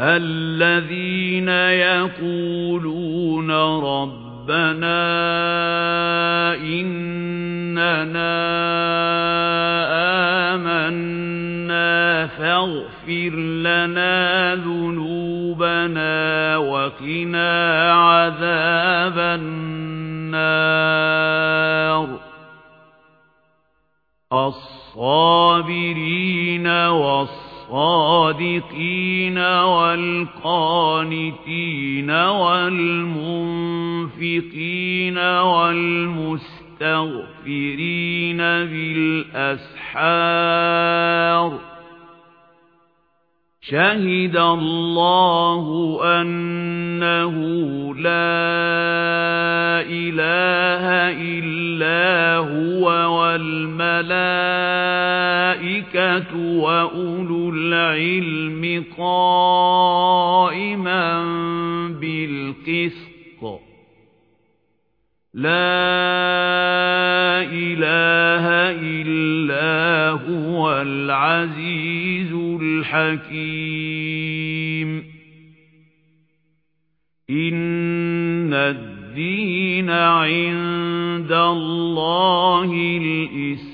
الذين يقولون ربنا إننا آمنا فاغفر لنا ذنوبنا وقنا عذاب النار. الصابرين والصابرين الصادقين والقانتين والمنفقين والمستغفرين بالأسحار شهد الله أنه لا إله إلا هو والملائكة وأولو العلم قائما بالقسط. لا إله إلا هو العزيز الحكيم. إن الدين عند الله الإسلام.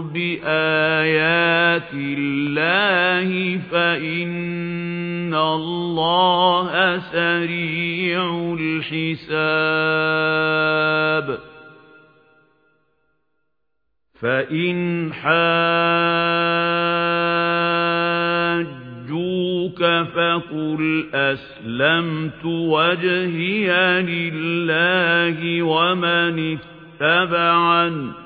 بآيات الله فإن الله سريع الحساب. فإن حاجوك فقل أسلمت وجهي لله ومن اتبعن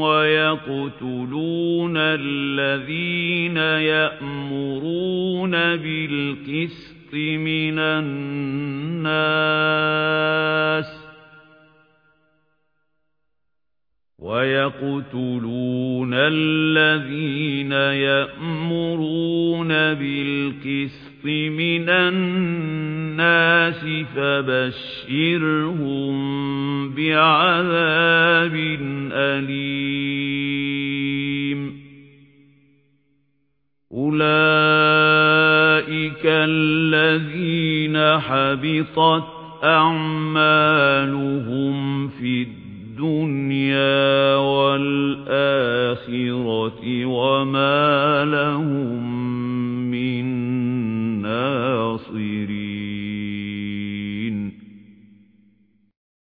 وَيَقْتُلُونَ الَّذِينَ يَأْمُرُونَ بِالْقِسْطِ مِنَ النَّاسِ وَيَقْتُلُونَ الَّذِينَ يَأْمُرُونَ بِالْقِسْطِ مِنَ النَّاسِ فَبَشِّرْهُم بِعَذَابٍ أَلِيمٍ أُولَئِكَ الَّذِينَ حَبِطَتْ أَعْمَالُهُمْ